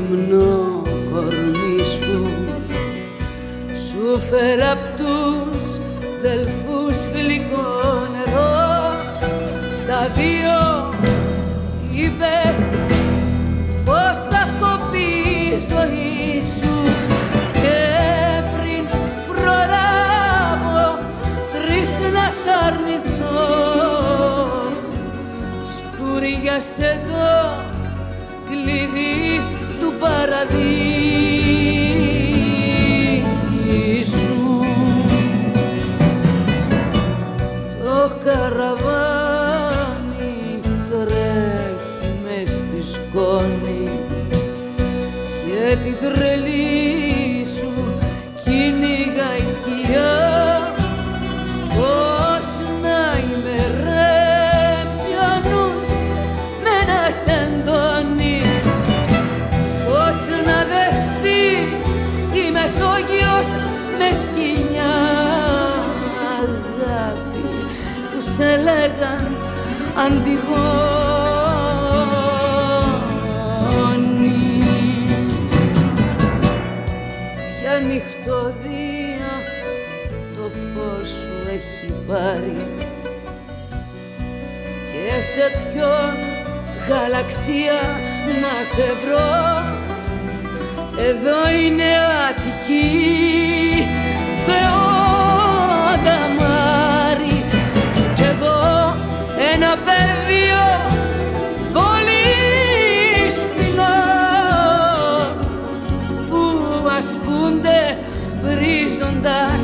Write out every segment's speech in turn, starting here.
Γυμνό κορμί σου. Σου φέρα απ' τους δελφούς γλυκό νερό στα δύο είπες πως θα κοπεί η ζωή σου. Και πριν προλάβω τρεις να σ' αρνηθώ. Σκουριάσε το κλειδί του Αντιγόνη Ποια νυχτωδία το φως σου έχει πάρει και σε ποιον γαλαξία να σε βρω. Εδώ είναι Αττική ένα πεδίο πολύ σπινό που ασκούνται βρίζοντας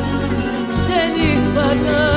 σε νυχτατάρι.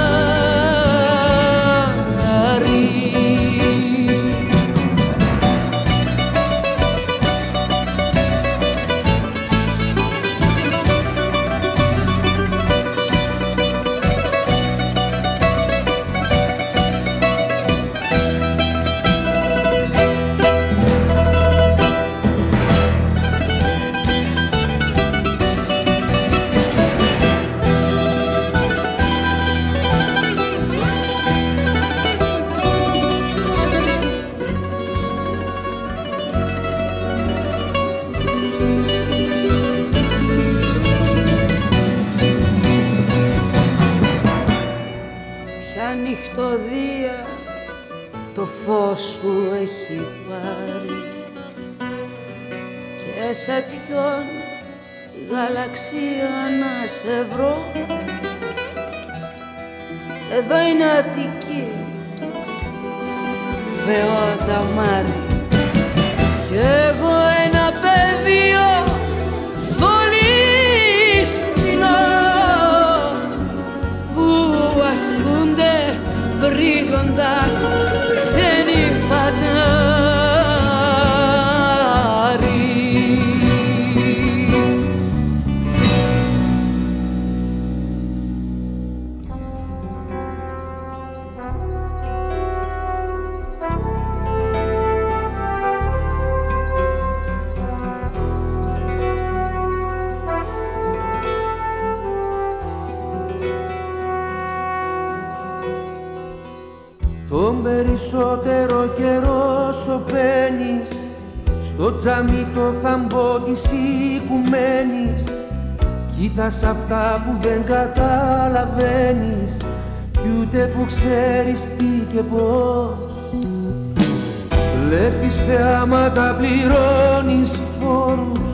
Τον περισσότερο καιρό σωπαίνεις Στο τζαμί το θαμπό της οικουμένης. Κοίτας αυτά που δεν καταλαβαίνεις Κι ούτε που ξέρεις τι και πώς. Βλέπεις θεάματα πληρώνεις φόρους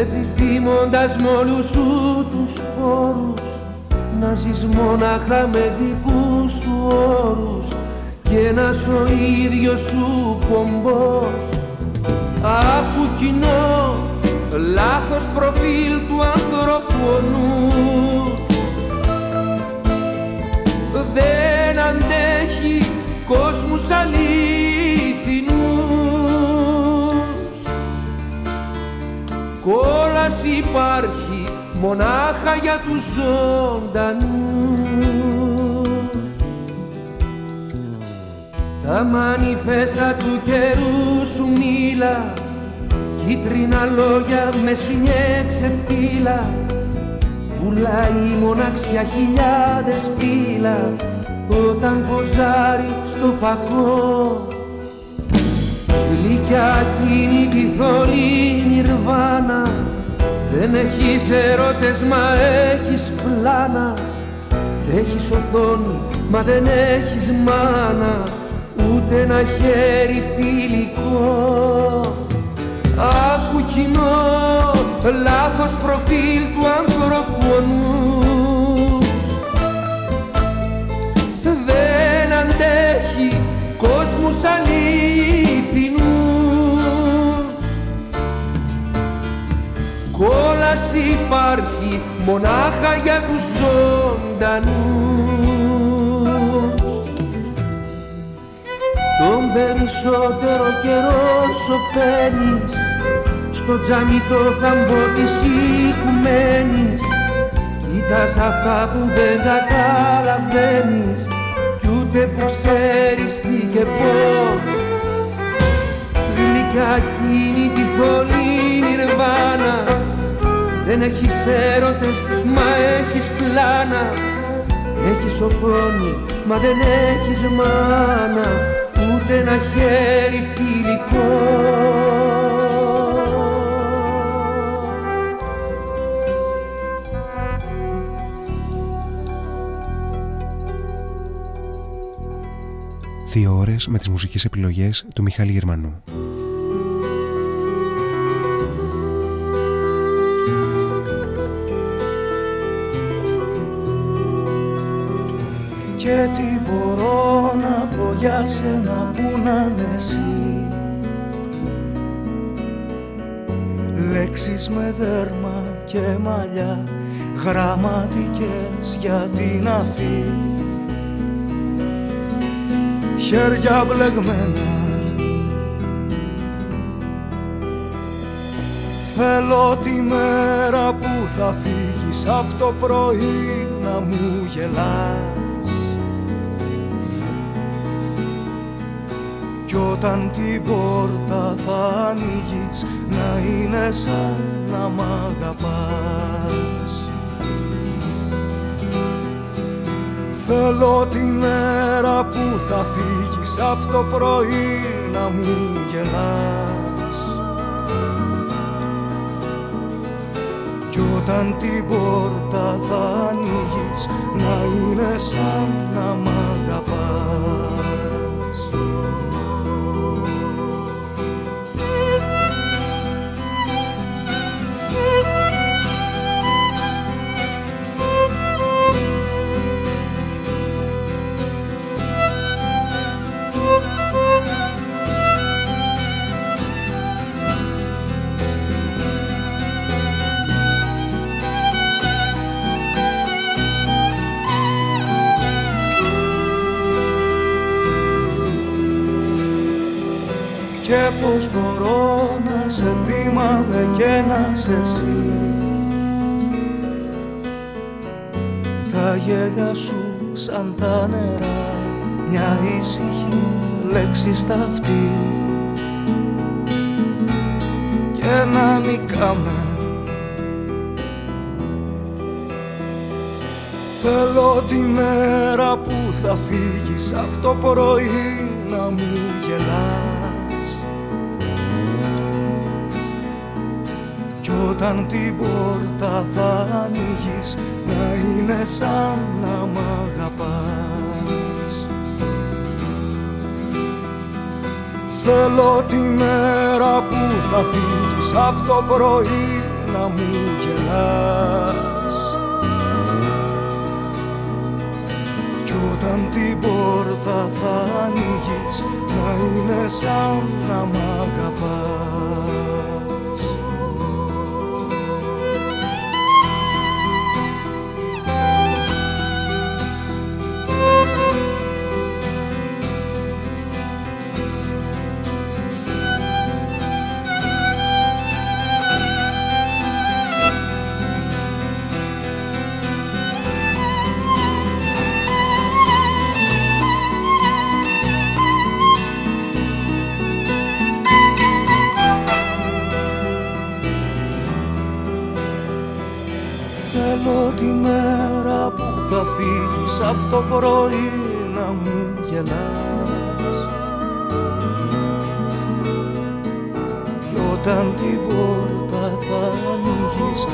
Επιθυμώντας με όλους σου τους πόρους. Να ζεις μόναχα με δικούς σου όρους Και να σ' ο ίδιος σου πομπός. Άκου κοινό, λάθος προφίλ του ανθρώπου ο νους. Δεν αντέχει κόσμους αλήθινους Κόλας υπάρχει μονάχα για τους ζωντανούς Τα μανιφέστα του καιρού σου μίλα Κίτρινα λόγια με συνιέξε φύλλα Πουλάει μοναξιά χιλιάδες φύλλα Όταν ποζάρει στο φακό. Γλυκιά εκείνη τη θολή νιρβάνα Δεν έχεις ερώτες μα έχεις πλάνα. Έχεις οθόνη μα δεν έχεις μάνα ούτε ένα χέρι φιλικό. Άκου κοινό, λάθος προφίλ του άνθρωπου ο νους. Δεν αντέχει κόσμους αλήθινους Κόλας υπάρχει μονάχα για τους ζωντανούς περισσότερο καιρό σωπαίνεις Στο τζάμι το θαμπό της οικουμένης Κοίτας αυτά που δεν καταλαβαίνεις. Κι ούτε που ξέρεις τι και πώς. Γλυκιά εκείνη τη θολή νιρβάνα Δεν έχεις έρωτες μα έχεις πλάνα. Έχεις οθόνη μα δεν έχεις μάνα ούτε ένα χέρι φιλικό Δύο ώρες με τις μουσικές επιλογές του Μιχάλη Γερμανού. Για σένα που να είναι εσύ. Λέξεις με δέρμα και μαλλιά Γραμματικές για την αφή. Χέρια μπλεγμένα. Θέλω τη μέρα που θα φύγεις από το πρωί να μου γελάς όταν την πόρτα θα ανοίγεις να είναι σαν να μ' αγαπάς. Θέλω τη μέρα που θα φύγεις από το πρωί να μου γελάς. Κι όταν την πόρτα θα ανοίγεις να είναι σαν να μ' αγαπάς Και πως μπορώ να σε θυμάμαι και να σε εσύ Τα γέλια σου σαν τα νερά Μια ήσυχη λέξη στα αυτή Και να νικάμε Θέλω τη μέρα που θα φύγεις από το πρωί να μου γελάς όταν την πόρτα θα ανοίγεις να είναι σαν να μ' αγαπάς. Θέλω τη μέρα που θα φύγεις από το πρωί να μου γελάς. Κι όταν την πόρτα θα ανοίγεις να είναι σαν να μ' αγαπάς πρωί να μου γελάς. Κι όταν την πόρτα θα ανοίγεις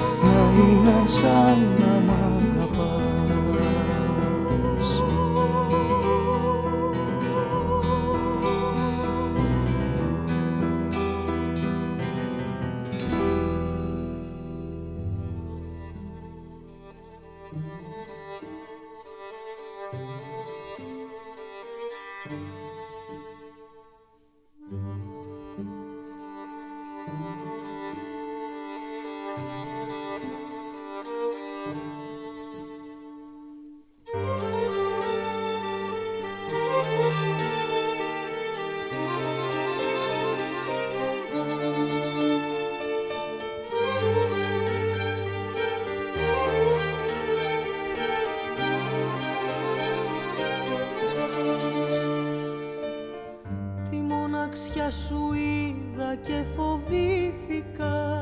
σου είδα και φοβήθηκα.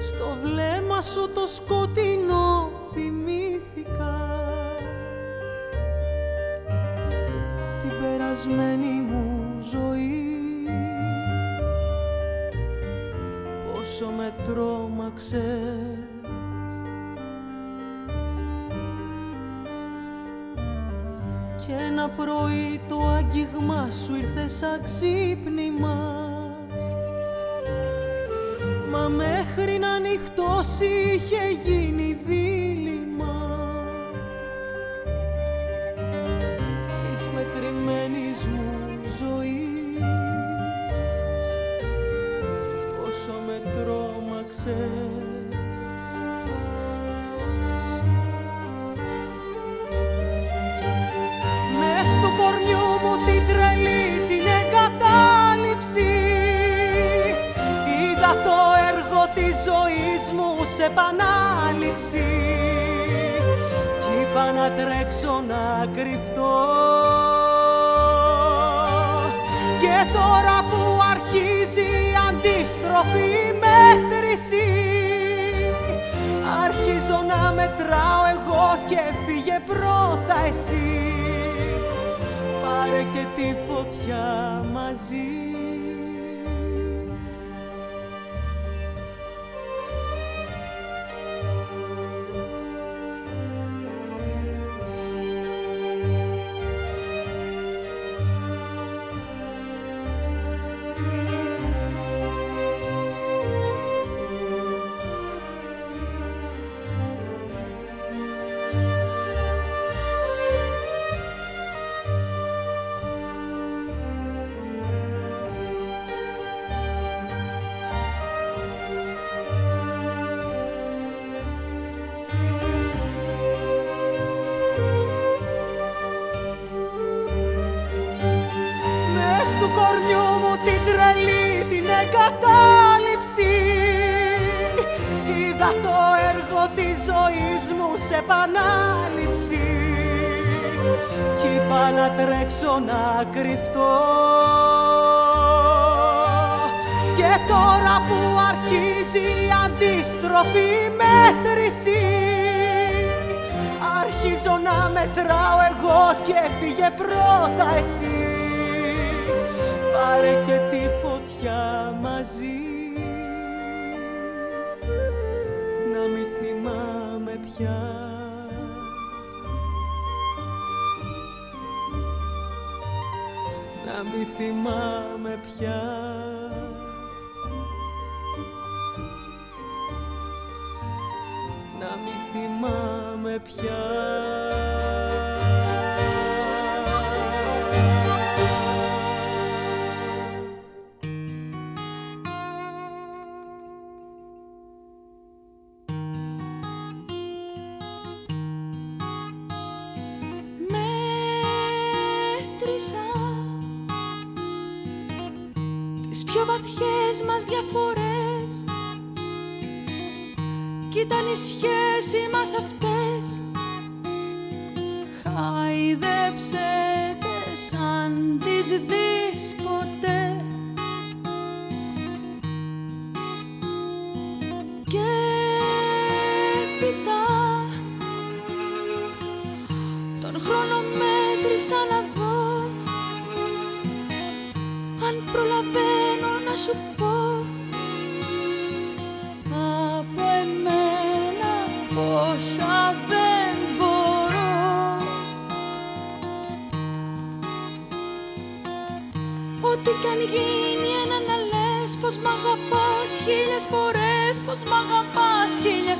Στο βλέμμα σου το σκοτεινό θυμήθηκα. Την περασμένη μου ζωή. Πόσο με τρόμαξε ένα πρωί το άγγιγμά σου ήρθε σαν ξύπνημα. Μα μέχρι να νυχτώσει είχε γίνει επανάληψη. Κι είπα να τρέξω να κρυφτώ. Και τώρα που αρχίζει η αντίστροφη μέτρηση αρχίζω να μετράω εγώ και φύγε πρώτα εσύ. Πάρε και τη φωτιά μαζί. θυμάμαι πια. τις πιο βαθιές μας διαφορές. Και ήταν η σχέση μας αυτές. Χαϊδέψετε σαν τις δεις ποτέ. Και έπειτα τον χρόνο μέτρησα να σου πω. Από εμένα πόσα δεν μπορώ. Ό,τι κι αν γίνει ένα να λες πως μ' αγαπάς χίλιες φορές πως μ' αγαπάς χίλιες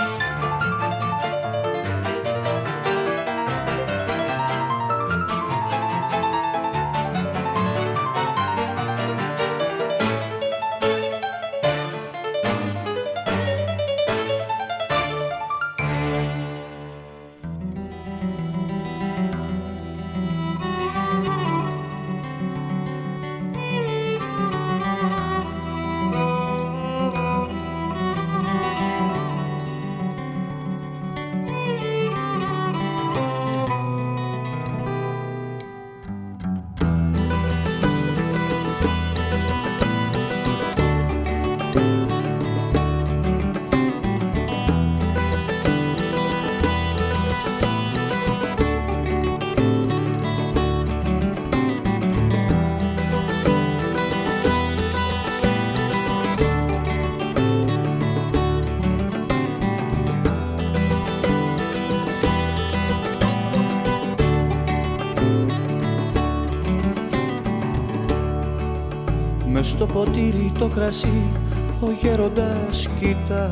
Ποτήρι το κρασί ο γέροντας κοίτα.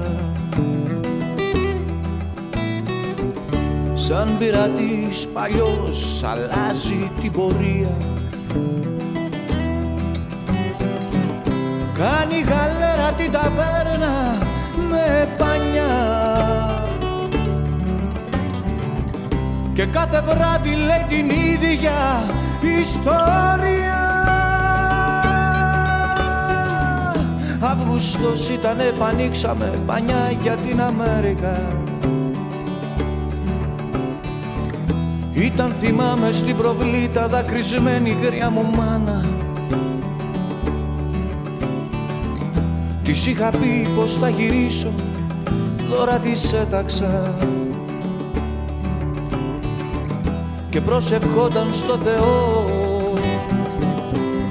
Σαν πειρατής παλιός αλλάζει την πορεία. Κάνει γαλέρα την ταβέρνα με πανιά. Και κάθε βράδυ λέει την ίδια ιστορία Αύγουστος ήταν επανοίξαμε πανιά για την Αμέρικα. Ήταν θυμάμαι στην προβλήτα δακρυσμένη γριά μου μάνα. Της είχα πει πως θα γυρίσω, τώρα της έταξα. Και προσευχόταν στο Θεό.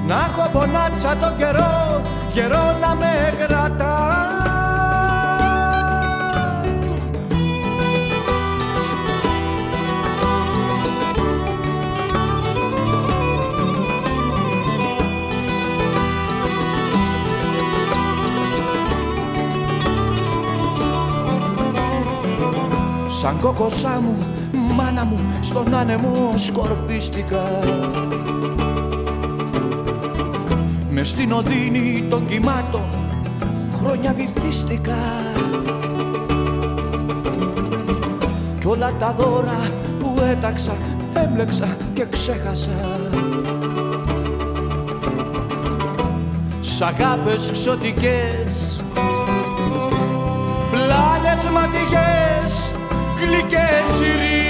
Να έχω από νάτσα το καιρό, καιρό να με κρατά. Σαν κόκοσά μου, μάνα μου, στον άνεμο σκορπίστηκα με στην οδύνη των κυμάτων χρόνια βυθίστηκα. Κι όλα τα δώρα που έταξα έμπλεξα και ξέχασα. Σ' αγάπες ξωτικές πλάνες ματιγές γλυκές ειρήνες.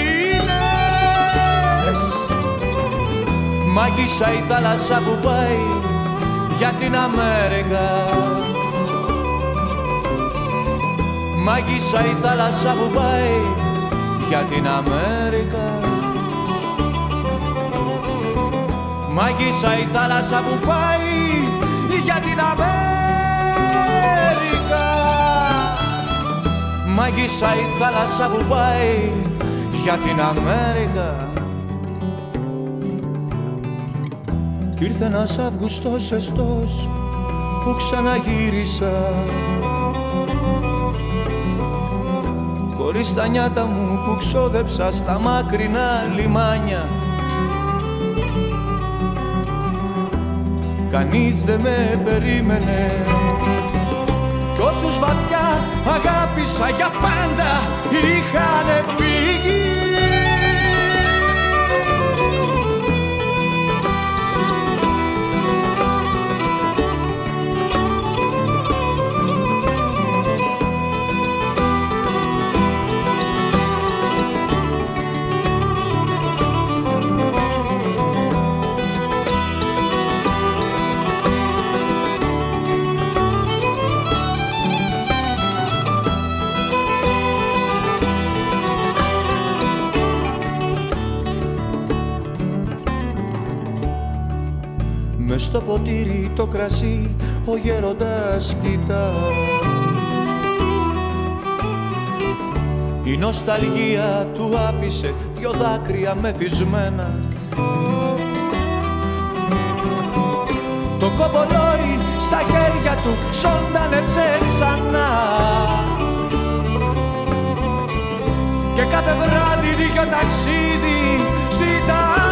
Μάγισσα η θάλασσα που πάει για την Αμέρικα. Μάγισσα η θάλασσα που πάει για την Αμέρικα. Μάγισσα η θάλασσα που πάει για την Αμέρικα. Μάγισσα η θάλασσα που πάει για την Αμέρικα Κι ήρθε ένας Αυγουστός ζεστός που ξαναγύρισα. Χωρίς τα νιάτα μου που ξόδεψα στα μακρινά λιμάνια. Κανείς δεν με περίμενε. Κι όσους βαθιά αγάπησα για πάντα είχαν φύγει στο ποτήρι το κρασί ο γέροντας κοιτά. Η νοσταλγία του άφησε δυο δάκρυα μεθυσμένα. Το κομπολόι στα χέρια του σόντανεψε ξανά Και κάθε βράδυ δίκιο ταξίδι στη τάβερνα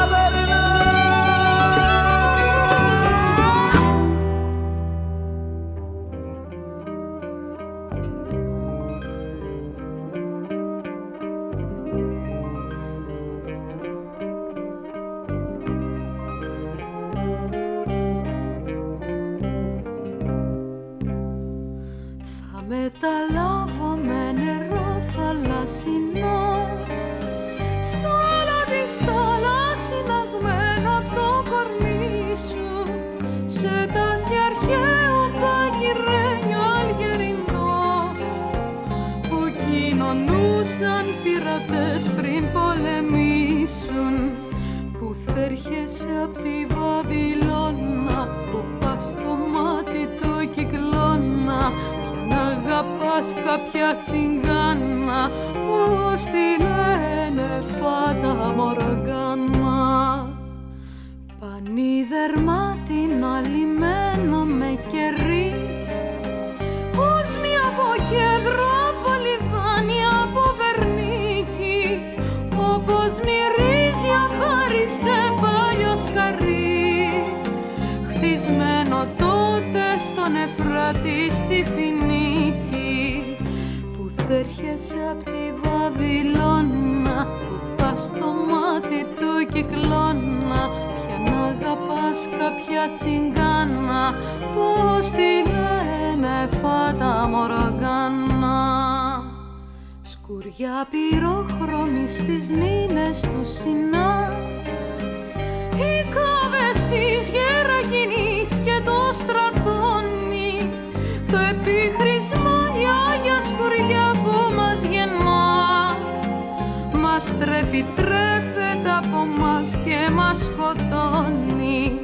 Μας τρέφει, τρέφεται από μας και μας σκοτώνει.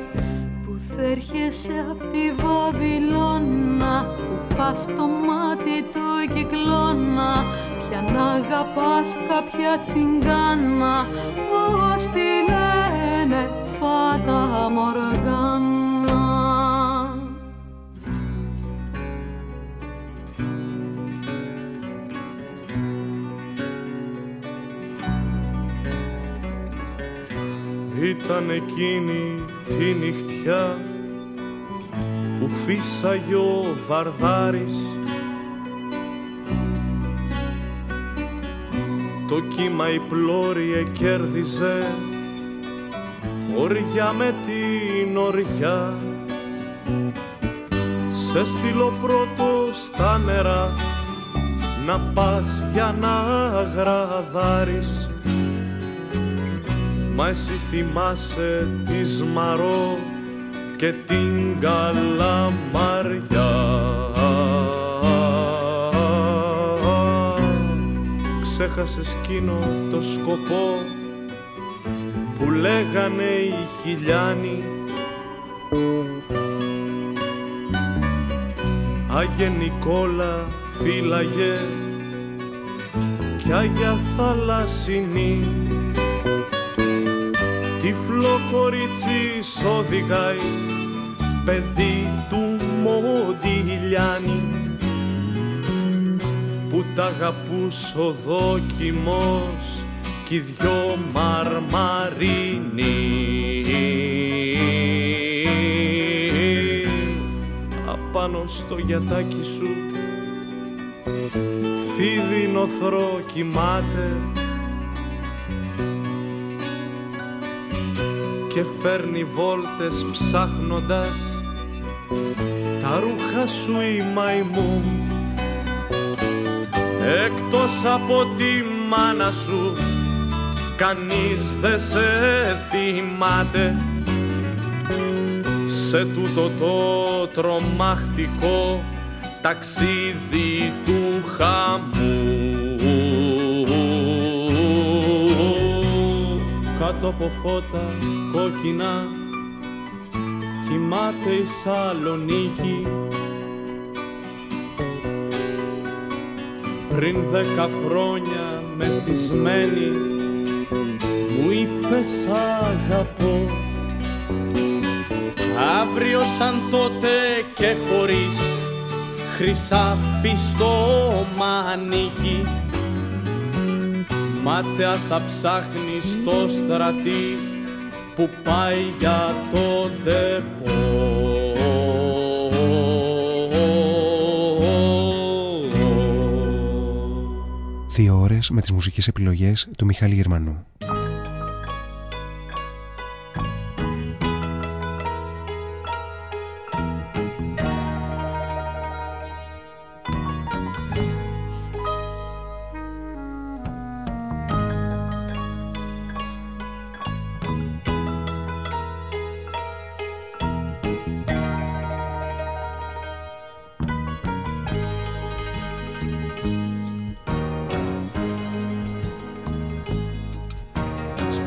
Πούθ' έρχεσαι απ' τη Βαβυλώνα Πού πας στο μάτι του κυκλώνα. Ποιαν αγαπάς κάποια τσιγγάνα Πώς τη λένε Φάτα Μοργκάνα Ήταν εκείνη τη νυχτιά που φύσαγε ο Βαρδάρης. Το κύμα η πλώρη εκέρδιζε οριά με την οριά. Σε στείλω πρώτο στα νερά να πας για να γραδάρεις Μα εσύ θυμάσαι τη Σμαρό και την Καλαμαριά. Ξέχασες εκείνο το σκοπό που λέγανε οι χιλιάνοι Άγιε Νικόλα φύλαγε κι Άγια Θαλασσινή τυφλό κορίτσι οδηγάει παιδί του Μοντιλιάνη. Που τ' αγαπούς ο δόκιμος κι οι δυο μαρμαρίνοι. Απάνω στο γιατάκι σου φίδι νοθρό κοιμάται και φέρνει βόλτες ψάχνοντας τα ρούχα σου η μαϊμού. Εκτός από τη μάνα σου κανείς δεν σε θυμάται. Σε τούτο το τρομακτικό ταξίδι του χαμού κάτω από φώτα κόκκινα. Κοιμάται η Σαλονίκη. Πριν δέκα χρόνια μεθυσμένη μου είπες σ' αγαπώ αύριο σαν τότε και χωρίς χρυσάφι στο μανίκι μάταια θα ψάχνει στο στρατή που πάει για το ντεπό. Δύο ώρες με τις μουσικές επιλογές του Μιχάλη Γερμανού.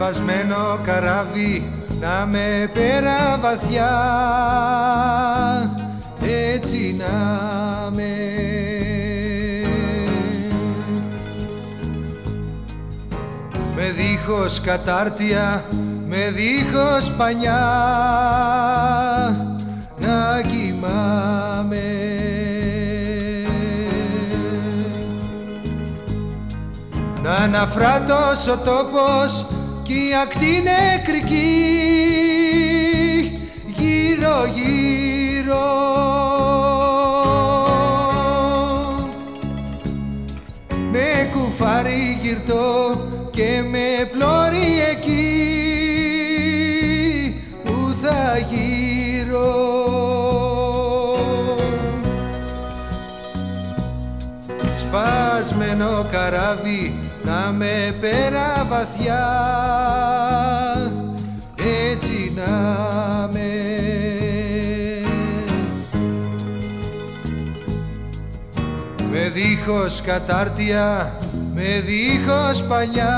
Σπασμένο καράβι να με πέρα βαθιά. Έτσι να με με δίχως κατάρτια με δίχως πανιά να κοιμάμαι. Να αναφράτως ο τόπος κι η ακτή νεκρική γύρω γύρω. Με κουφάρι γυρτό και με πλώρη εκεί. Που θα γύρω; Σπασμένο καράβι να με πέρα βαθιά έτσι να με. Με δίχως κατάρτια με δίχως παλιά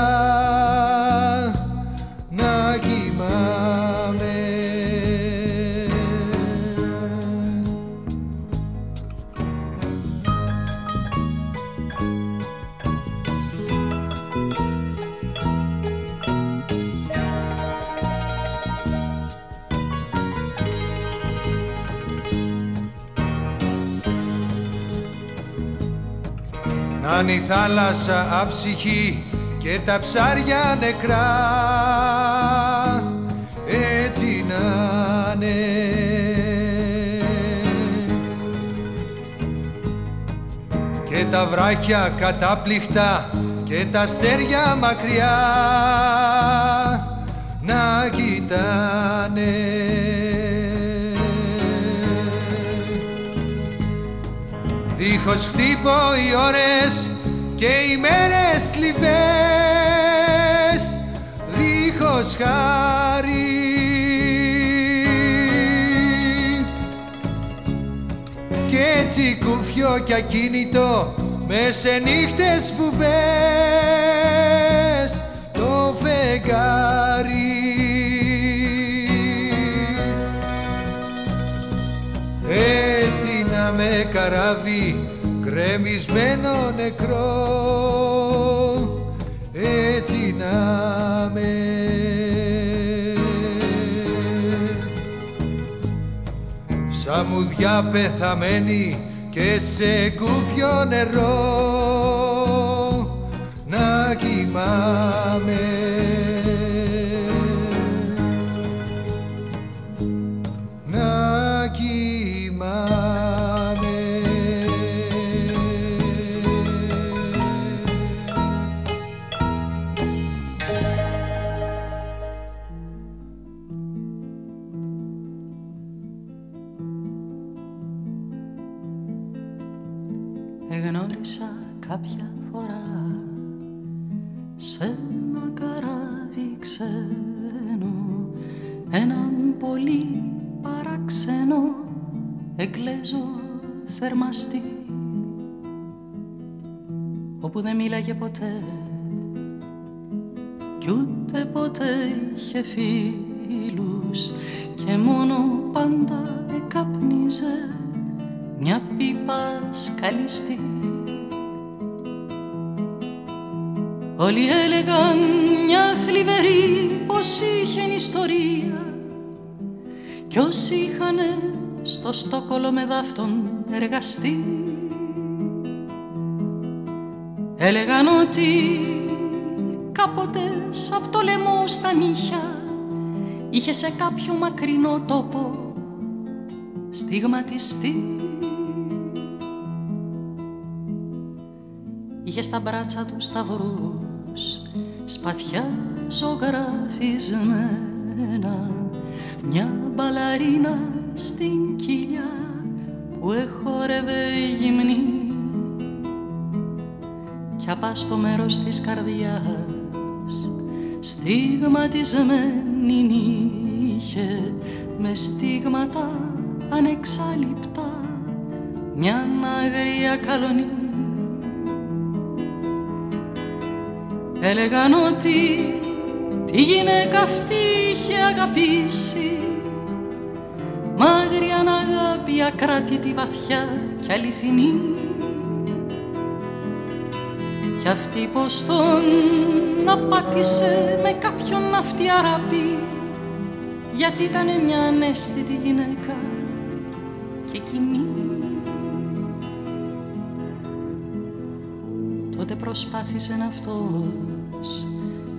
Αν η θάλασσα αψυχή και τα ψάρια νεκρά έτσι να είναι. Και τα βράχια κατάπληκτα και τα αστέρια μακριά να κοιτάνε. Δίχως χτύπω οι ώρες και οι μέρες θλιβές δίχως χάρη. Κι έτσι κουφιό κι ακίνητο μες σε νύχτες βουβές το φεγγάρι έτσι να με καράβει κρεμισμένο νεκρό. Έτσι να με. Σαν μουδιά πεθαμένη και σε κούφιο νερό. Να κοιμάμαι σε ένα καράβι ξένο έναν πολύ παράξενο εγκλέζο θερμαστή όπου δεν μίλαγε ποτέ κι ούτε ποτέ είχε φίλους και μόνο πάντα εκαπνίζε μια πίπα σκαλιστή Όλοι έλεγαν μια θλιβερή πως είχε ιστορία. Κι όσοι είχαν στο Στόκολο με δάφτον εργαστεί έλεγαν ότι κάποτε απ' το λαιμό στα νύχια είχε σε κάποιο μακρινό τόπο στιγματιστεί. Είχε στα μπράτσα του σταυρούς σπαθιά ζωγραφισμένα. Μια μπαλαρίνα στην κοιλιά που εχόρευε γυμνή. Κι απά στο μέρος της καρδιάς στιγματισμένη είχε με στίγματα ανεξάλληπτα μια αγρία καλονή Έλεγαν ότι τη γυναίκα αυτή είχε αγαπήσει Μάγρια αγάπη ακράτητη βαθιά και αληθινή. Κι αυτή πως τον απάτησε με κάποιον αυτή αράπη Γιατί ήταν μια ανέστητη γυναίκα και κοινή Τότε προσπάθησε αυτός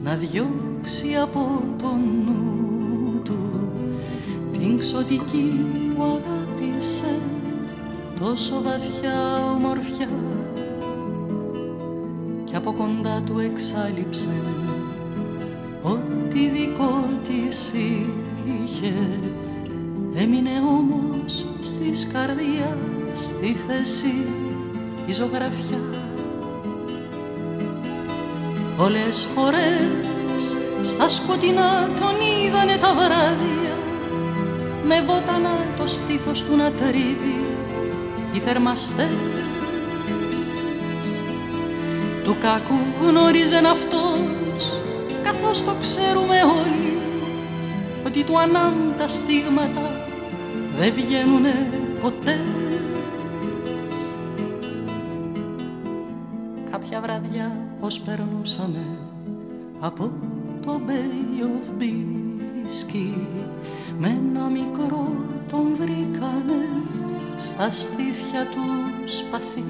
να διώξει από το νου του την ξωτική που αγάπησε τόσο βαθιά ομορφιά και από κοντά του εξάλληψε ό,τι δικό της είχε. Έμεινε όμως στις καρδιάς στη θέση η ζωγραφιά Όλες φορές στα σκοτεινά τον είδανε τα βράδια με βότανα το στήθος του να τρίβει οι θερμαστές. Του κακού γνώριζεν αυτός καθώς το ξέρουμε όλοι ότι του ανάμ τα στίγματα δεν βγαίνουνε ποτέ πως περνούσαμε από το Bay of Biscay με ένα μικρό τον βρήκανε στα στήθια του σπαθί.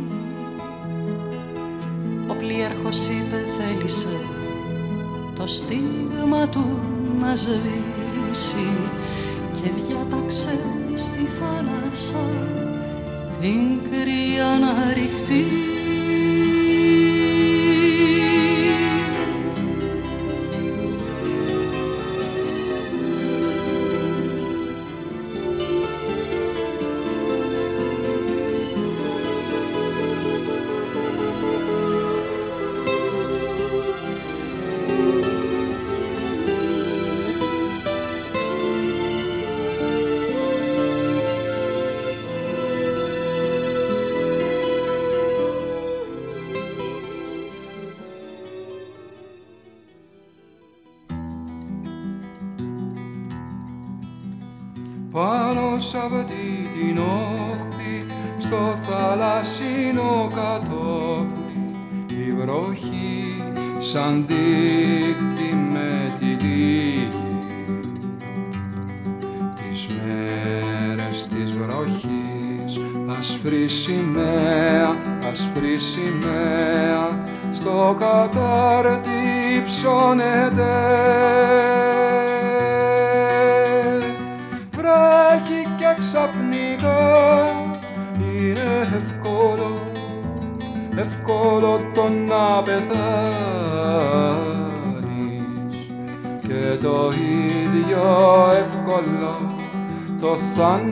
Ο πλοίαρχος είπε θέλησε το στίγμα του να σβήσει και διάταξε στη θάλασσα την κρύα να ρηχτεί άβδη την όχθη στο θαλασσινό κατόφλι. Τη βροχή σαν τη στον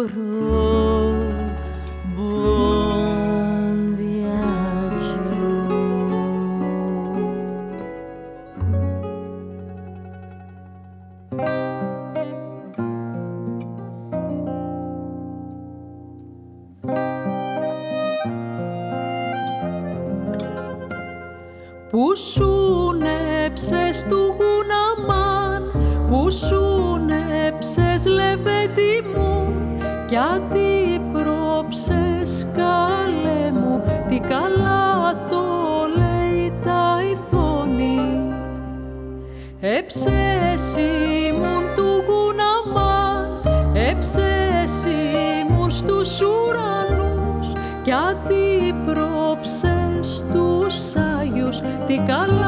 Oh, Εψέσι μου του Γουναμάν, εψέσι μου στους ουρανούς. Κι αντίπροψες τους Άγιους τι καλά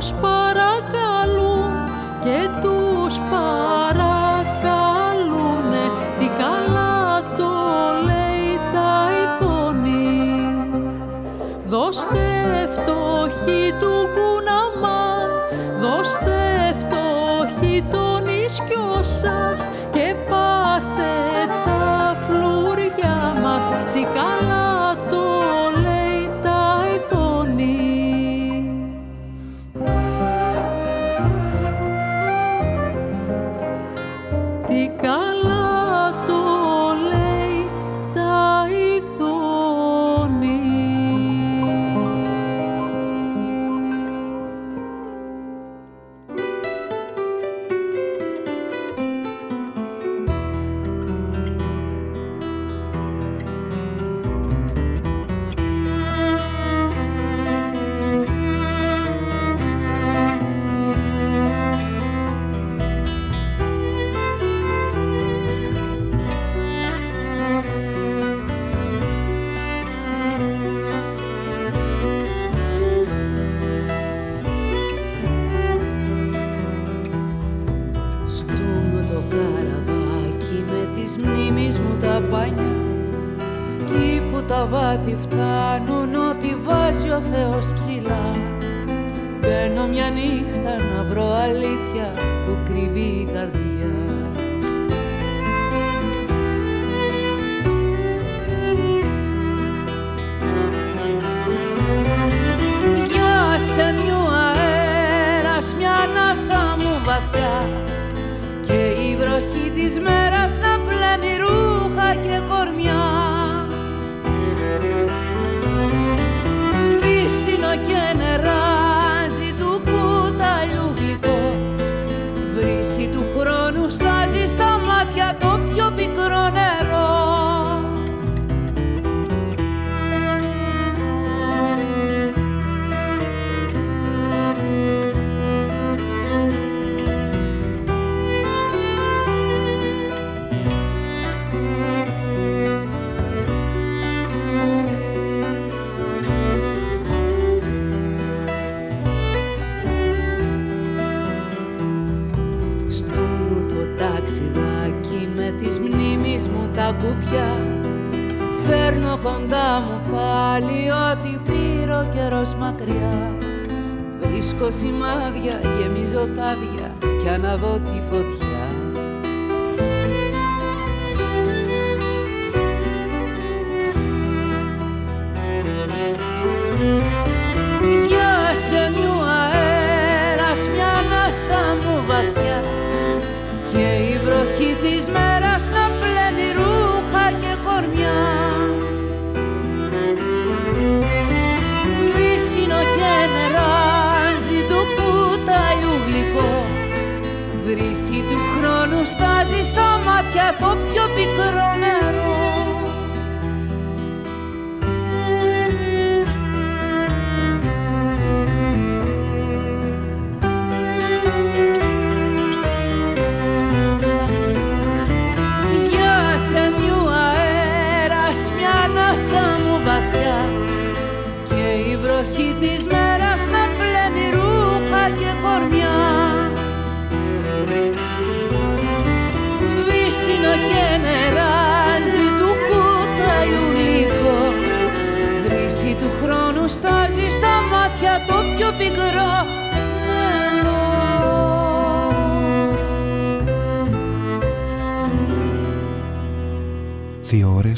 σημάδια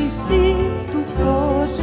felicito, pois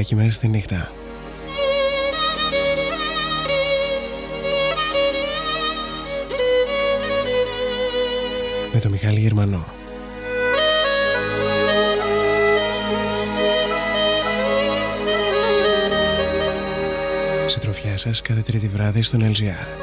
φλεράκι μέσα στη νύχτα. Με το Μιχάλη Γερμανό. Συντροφιά σας κάθε τρίτη βράδυ στον LGR.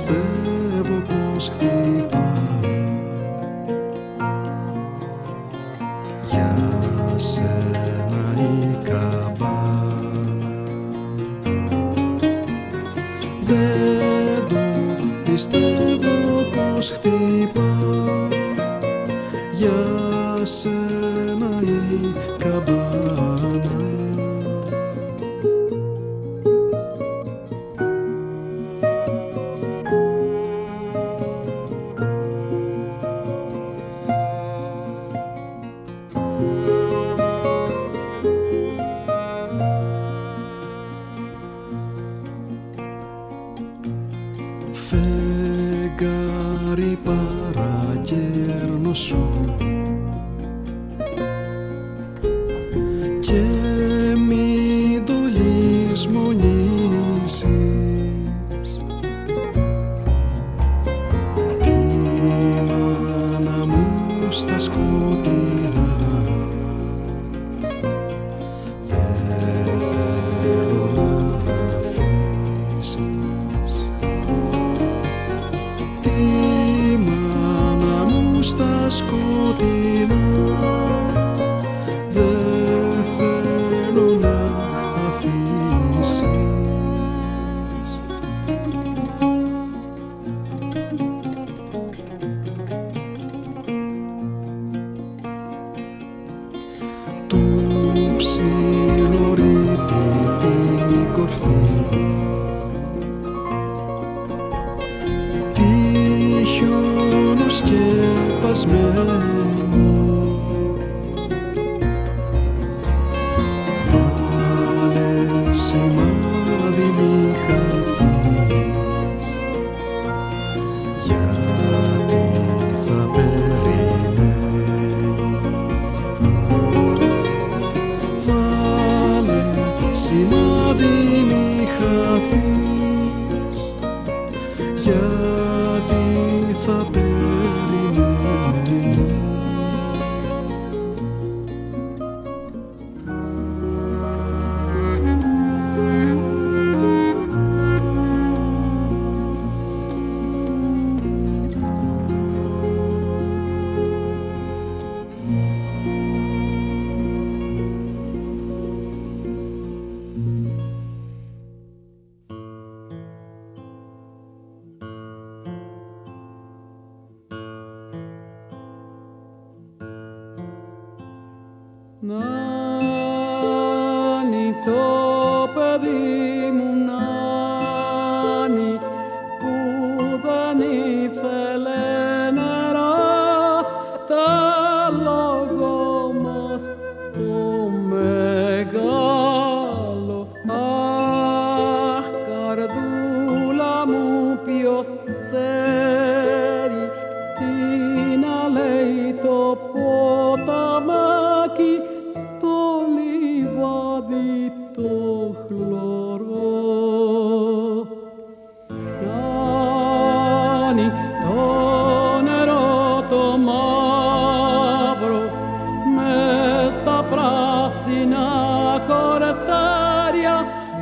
Του ψιλορείτε την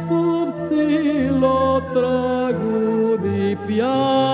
που δεν είπε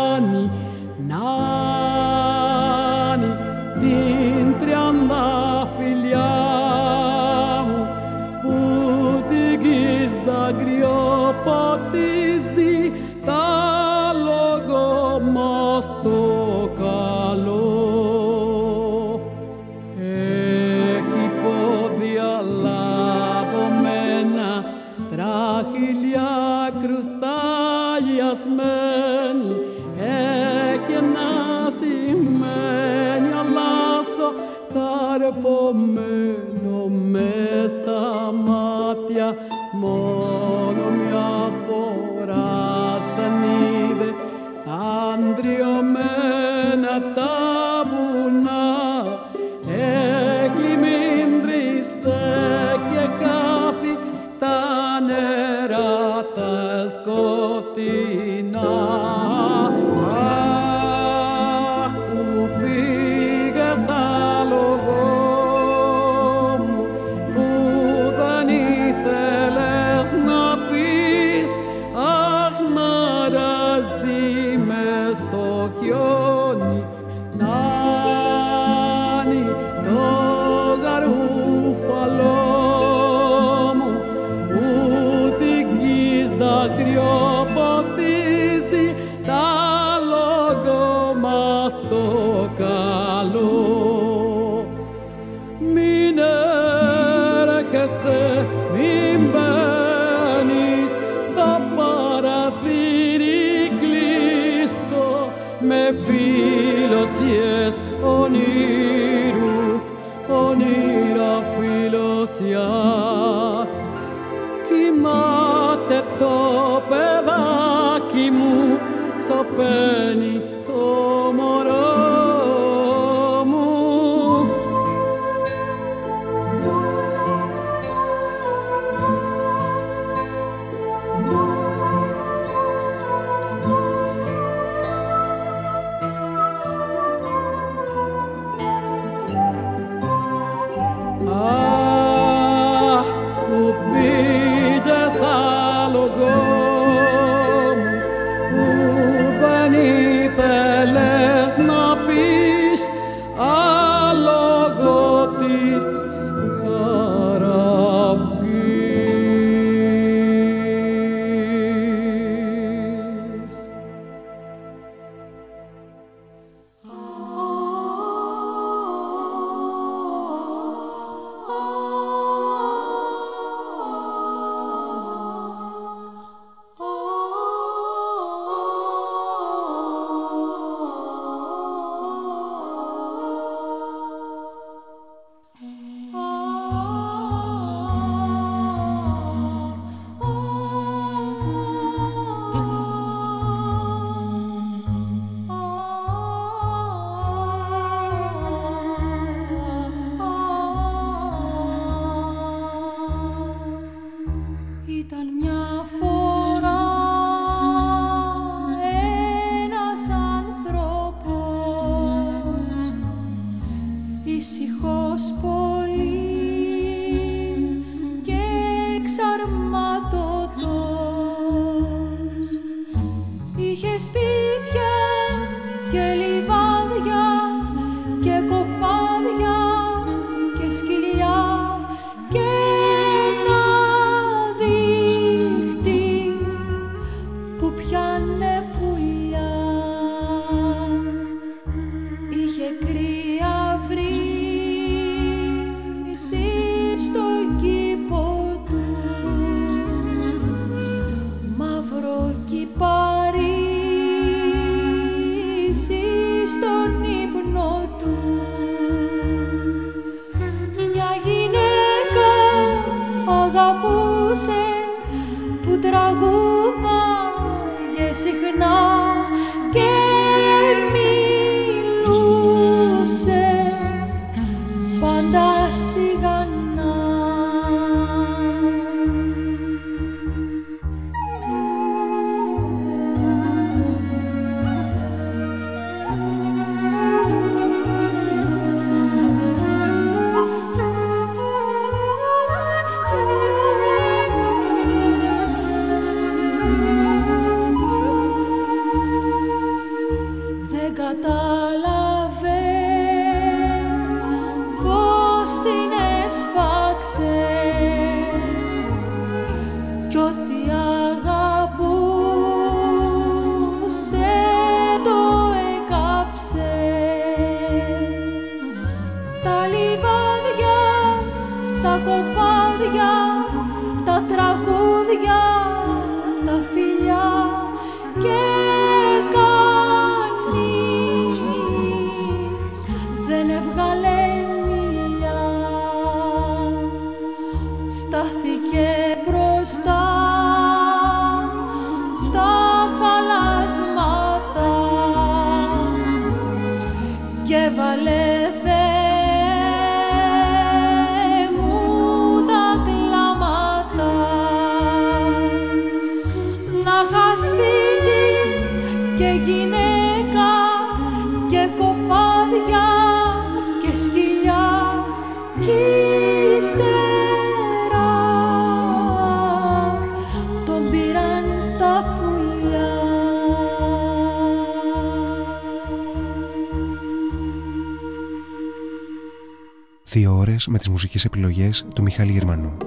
τις μουσικές επιλογές του Μιχάλη Γερμανού.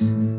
Ένα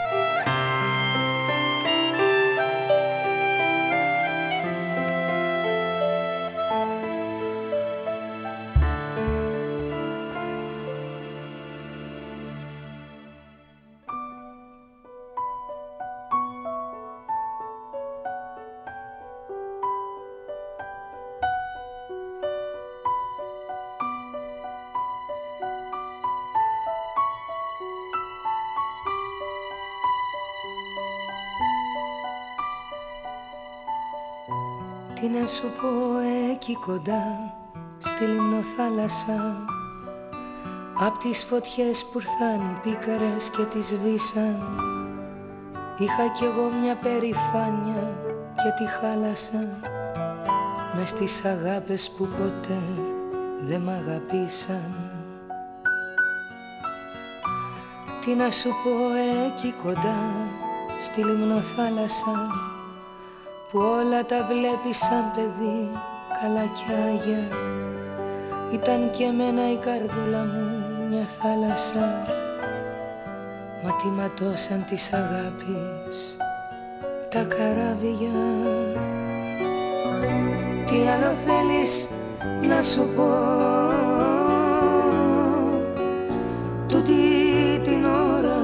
Σου πω εκεί κοντά στη λιμνοθάλασσα. Απ' τις φωτιές που ήρθαν οι πίκαρες και τις σβήσαν Είχα κι εγώ μια περηφάνια και τη χάλασα μες στις αγάπες που ποτέ δεν μ' αγαπήσαν. Τι να σου πω εκεί κοντά στη λιμνοθάλασσα που όλα τα βλέπεις σαν παιδί καλά κι άγια. Ήταν και εμένα η καρδούλα μου μια θάλασσα. Μα τι ματώσαν της αγάπης τα καράβια. Τι άλλο θέλεις να σου πω; Τούτη την ώρα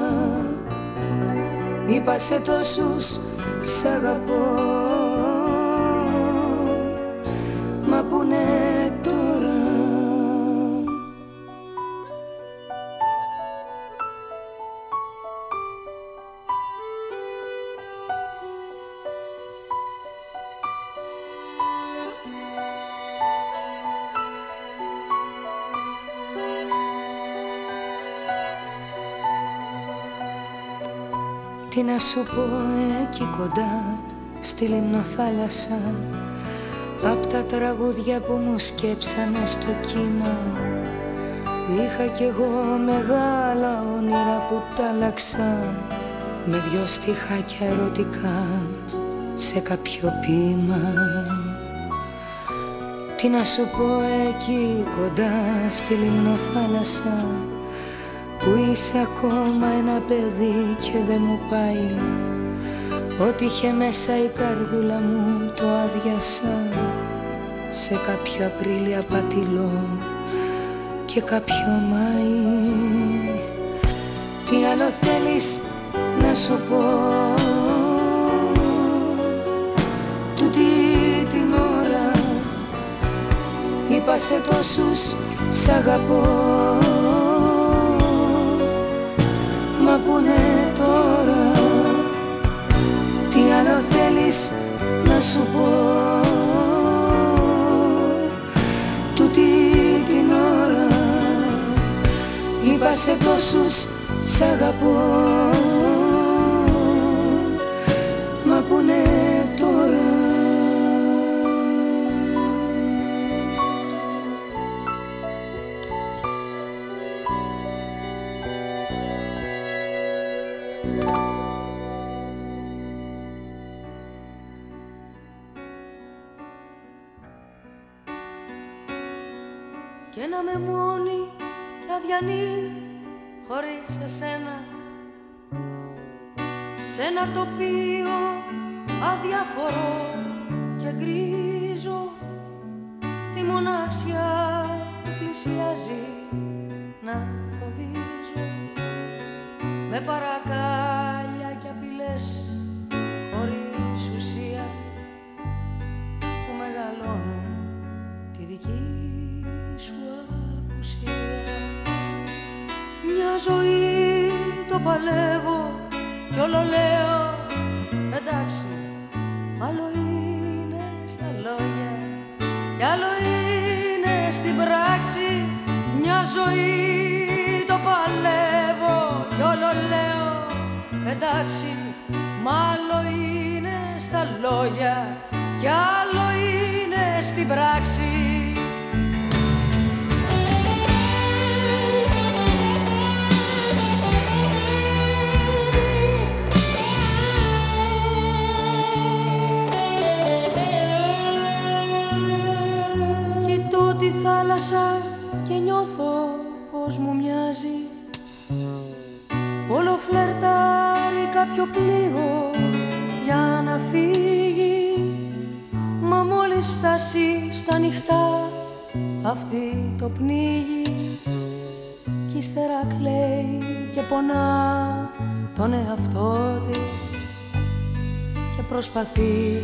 είπα σε τόσους σ' αγαπώ Τι να σου πω εκεί κοντά στη λιμνοθάλασσα Απ' τα τραγούδια που μου σκέψανε στο κύμα. Είχα κι εγώ μεγάλα όνειρα που τα άλλαξα Με δυο στιχάκια ερωτικά σε κάποιο ποίημα. Τι να σου πω εκεί κοντά στη λιμνοθάλασσα που είσαι ακόμα ένα παιδί και δεν μου πάει. Ό,τι είχε μέσα η καρδούλα μου το άδειασα Σε κάποιο Απρίλιο πατηλό και κάποιο Μάη. Τι άλλο θέλεις να σου πω; Τούτη την ώρα είπα σε τόσους σ' αγαπώ άλλο θέλεις να σου πω. Τούτη την ώρα Είπα σε τόσους σ' αγαπώ. Μα που είναι αδιαφορό και γκρίζο τη μοναξιά που πλησιάζει να φοβίζω. Με παρακάλια και απειλές χωρίς ουσία που μεγαλώνουν τη δική σου απουσία. Μια ζωή το παλεύω κι όλο λέω εντάξει άλλο είναι στα λόγια κι άλλο είναι στην πράξη. Μια ζωή το παλεύω κι όλο λέω. Εντάξει μάλλον είναι στα λόγια κι άλλο είναι στην πράξη θάλασσα και νιώθω πως μου μοιάζει. Όλο φλερτάρει κάποιο πλοίο για να φύγει. Μα μόλις φτάσει στα νυχτά αυτή το πνίγει. Κι ύστερα κλαίει και πονά τον εαυτό της Και προσπαθεί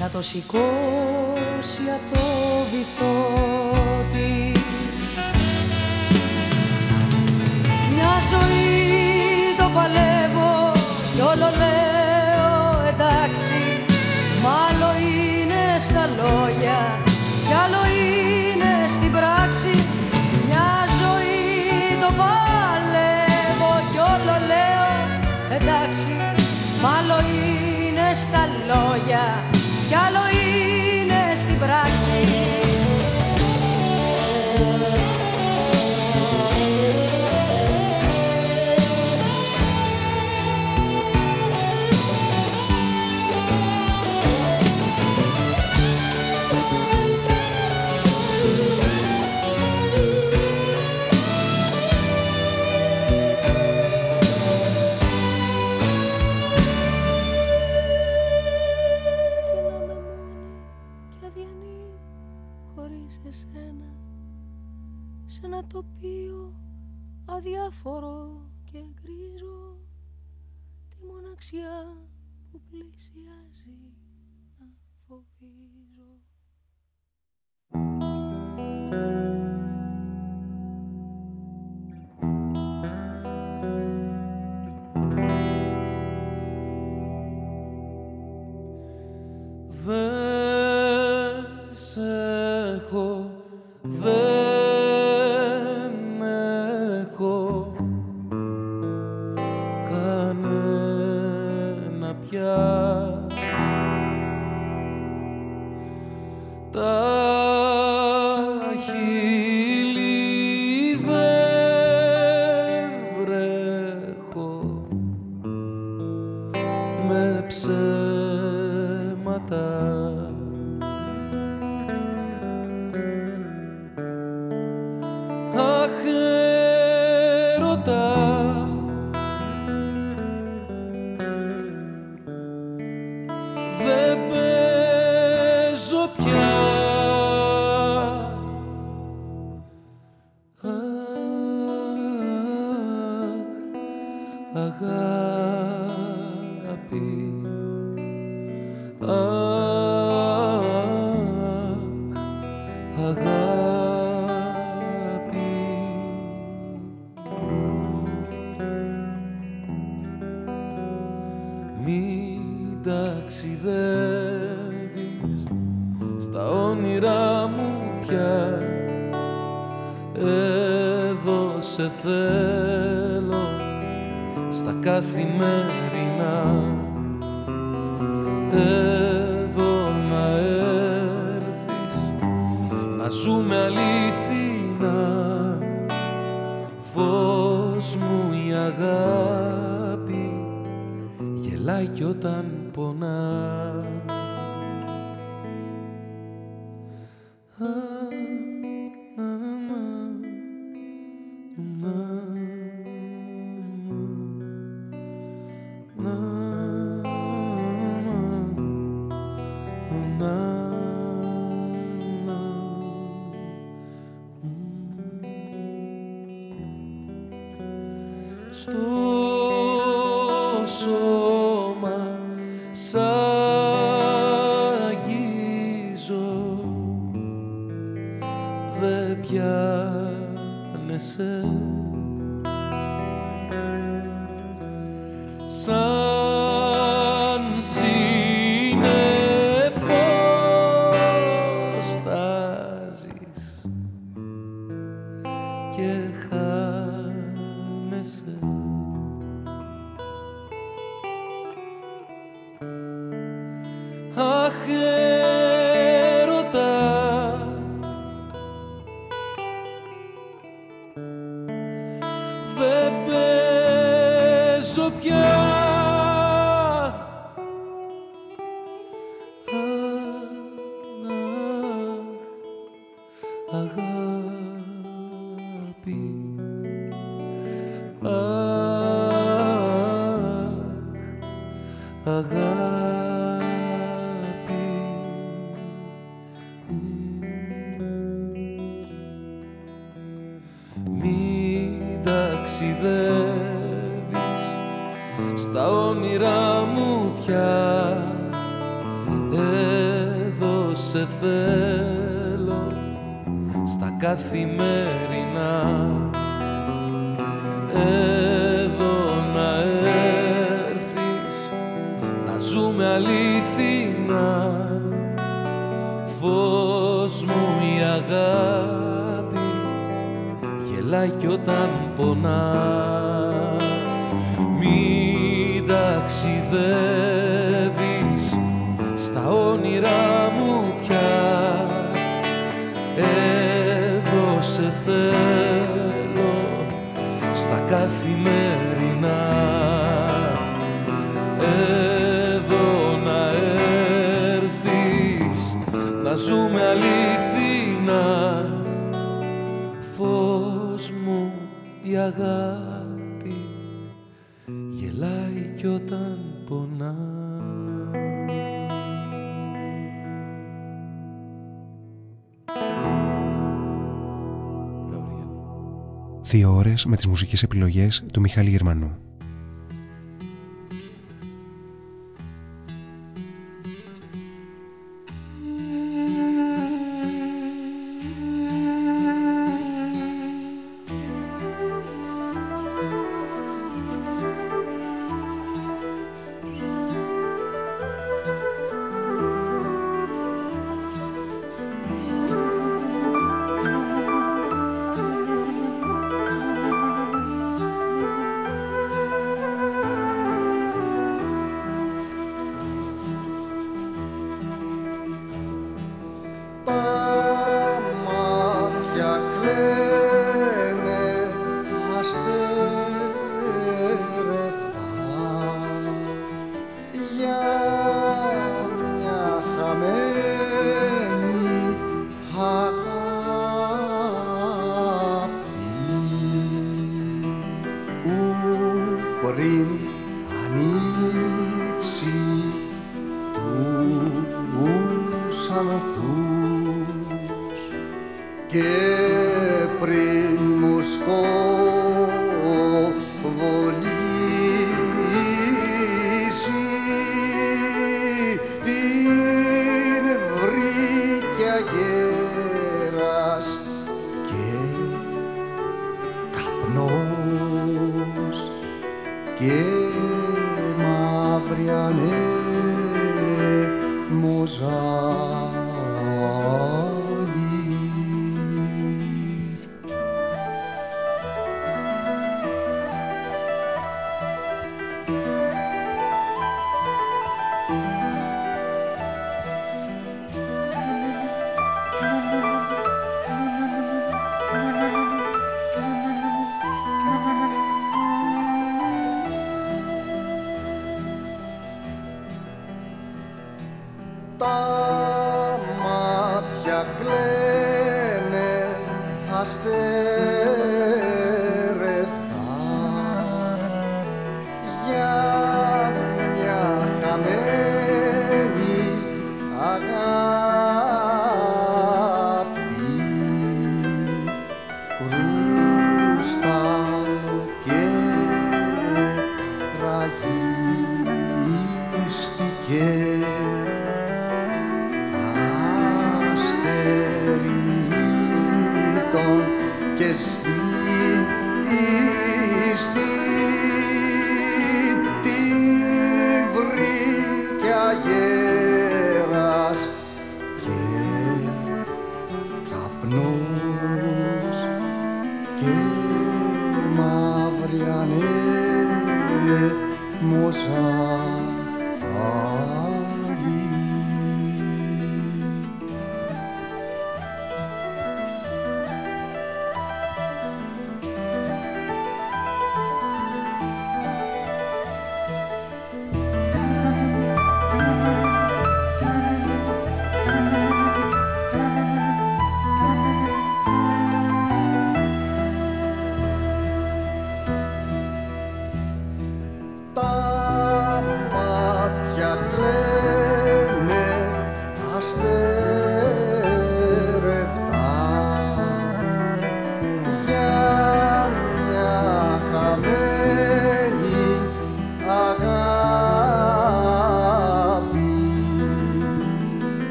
να το σηκώσει από το βυθό της. Μια ζωή το παλεύω κι όλο λέω εντάξει. Μάλλον είναι στα λόγια κι άλλο είναι στην πράξη. Μια ζωή το παλεύω κι όλο λέω εντάξει. Μάλλον είναι στα λόγια κι άλλο είναι αδιάφορο και γκρίζω τη μοναξιά που πλησιάζει να φοβίζω. Δεν σε έχω, δεν Yar. The να ζούμε αληθινά Φως μου η αγάπη γελάει κι όταν πονά Δύο ώρες με τις μουσικές επιλογές του Μιχάλη Γερμανού.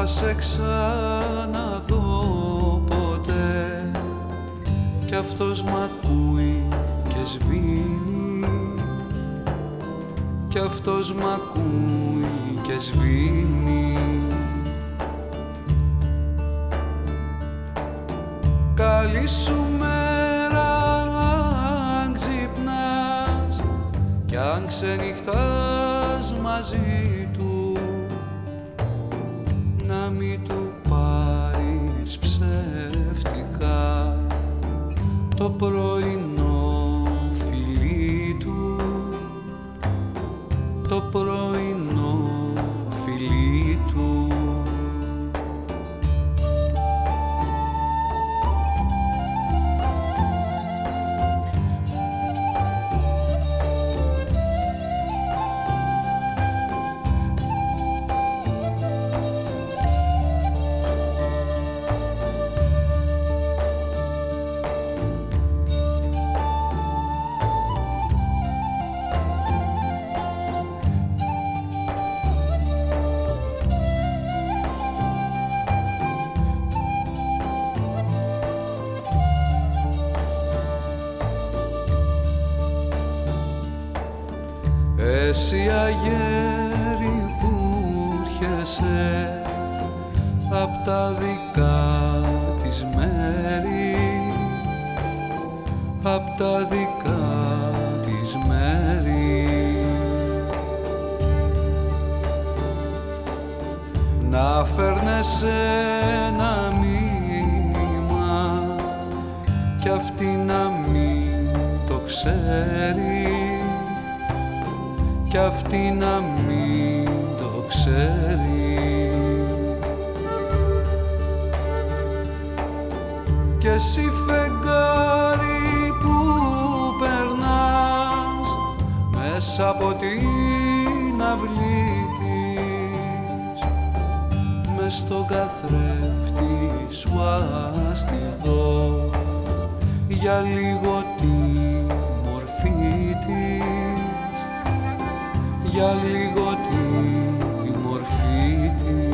Θα σε ξαναδώ ποτέ. Κι αυτός μ' ακούει και σβήνει. Κι αυτός μ' ακούει και σβήνει Εσύ αγέρι που έρχεσαι απ' τα δικά της μέρη απ' τα δικά της μέρη. Να φέρνεσαι ένα μήνυμα κι αυτή να μην το ξέρεις κι αυτή να μην το ξέρει. Κι εσύ φεγγάρι που περνάς μέσα από την αυλή της. Μες στον καθρέφτη σου αστιδώ για λίγο για λίγο τη μορφή της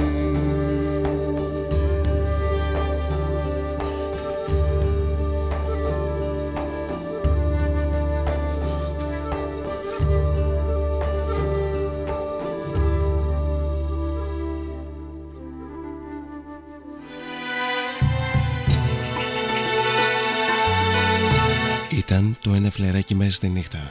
Ήταν το ένα φλεράκι μέσα στη νύχτα.